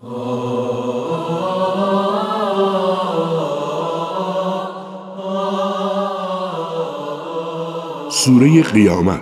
سوره قیامت.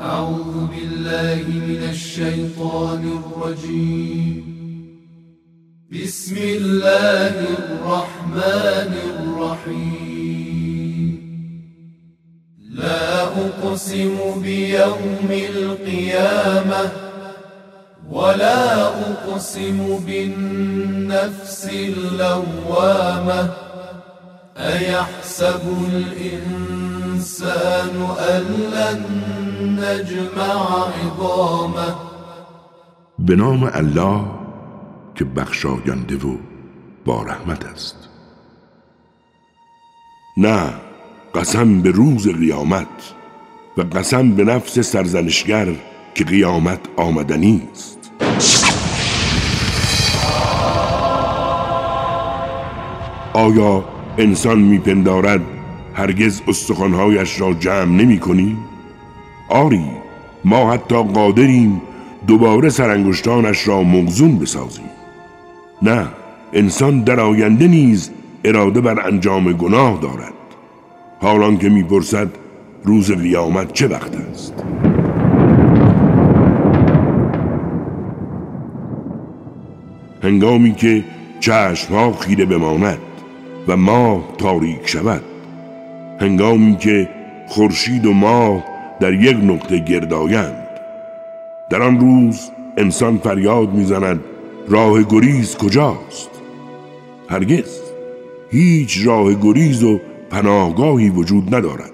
أعوذ بالله من الشيطان الرجيم. بسم الله الرحمن الرحيم. أقسم بيوم القيامة ولا أقسم بالنفس اللوامة أيحسب الإنسان أن لن نجمع عظامه؟ به نام الله که بخشاینده و با رحمت است. نه قسم به روز قیامت. و قسم به نفس سرزنشگر که قیامت آمدنی است. آیا انسان میپندارد هرگز استخوانهایش را جمع نمی کنی؟ آری ما حتی قادریم دوباره سرانگشتانش را مغزون بسازیم. نه انسان در آینده نیز اراده بر انجام گناه دارد. حالان که می‌پرسد روز قیامت چه وقت است؟ هنگامی که چشمها خیره بماند و ماه تاریک شود هنگامی که خورشید و ماه در یک نقطه گردایند در آن روز انسان فریاد می‌زند راه گریز کجاست؟ هرگز هیچ راه گریز و پناهگاهی وجود ندارد.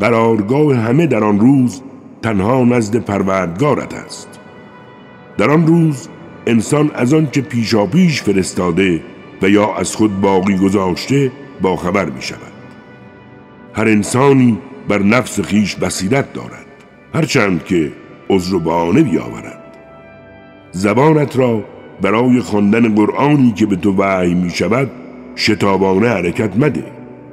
قرارگاه همه در آن روز تنها نزد پروردگارت است. در آن روز انسان از آن که پیشا پیش فرستاده و یا از خود باقی گذاشته با خبر می شود. هر انسانی بر نفس خیش بصیرت دارد هرچند که عذر و بهانه بیاورد. زبانت را برای خواندن قرآنی که به تو وحی می شود شتابانه حرکت مده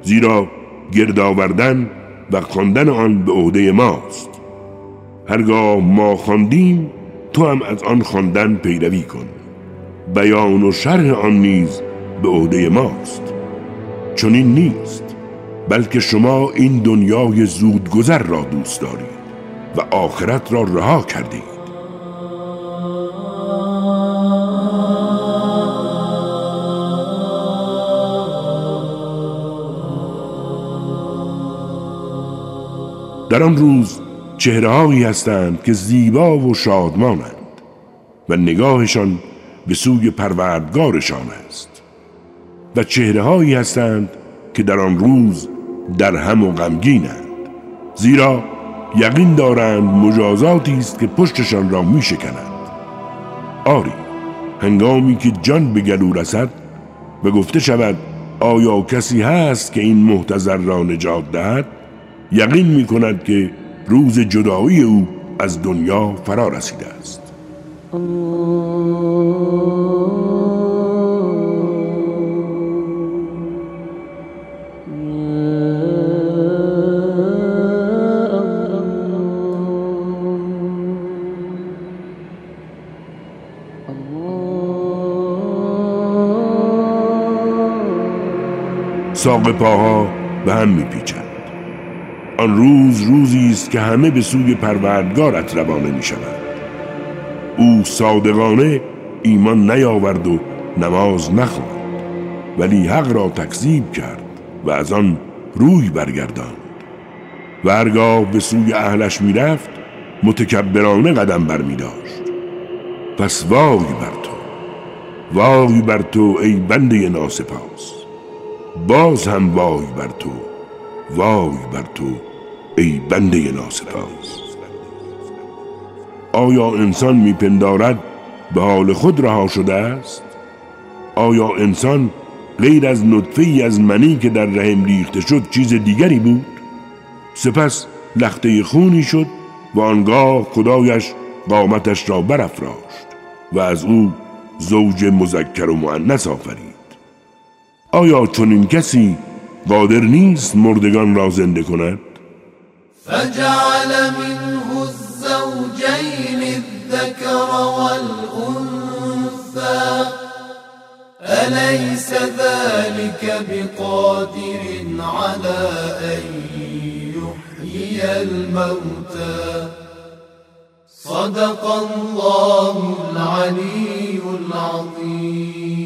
زیرا گرد آوردن و خواندن آن به عهده ماست. هرگاه ما خواندیم تو هم از آن خواندن پیروی کن. بیان و شرح آن نیز به عهده ماست. چون این نیست بلکه شما این دنیای زودگذر را دوست دارید و آخرت را رها کردید. در آن روز چهرههایی هستند که زیبا و شادمانند و نگاهشان به سوی پروردگارشان است و چهرههایی هستند که در آن روز در هم و غمگینند. زیرا یقین دارند مجازاتی است که پشتشان را می شکنند. آری هنگامی که جان به گلو رسد و گفته شود آیا کسی هست که این محتضر را نجات دهد؟ یقین می کند که روز جدایی او از دنیا فرا رسیده است. ساق پاها به هم میپیچند. آن روز روزی است که همه به سوی پروردگارت روانه می‌شوند او صادقانه ایمان نیاورد و نماز نخواند ولی حق را تکذیب کرد و از آن روی برگرداند. و هرگاه به سوی اهلش می‌رفت متکبرانه قدم برمیداشت پس وای بر تو وای بر تو ای بنده ناسپاس باز هم وای بر تو وای بر تو ای بنده ناسپاس. آیا انسان میپندارد به حال خود رها شده است؟ آیا انسان غیر از نطفه ای از منی که در رحم ریخته شد چیز دیگری بود؟ سپس لخته خونی شد و آنگاه خدایش قامتش را برافراشت و از او زوج مذکر و مؤنث آفرید. آیا چنین کسی قادر نیست مردگان را زنده کند فجعل منه الزوجين الذكر والأنثى أليس ذلك بقادر على أن يحيي الموتى صدق الله العلي العظيم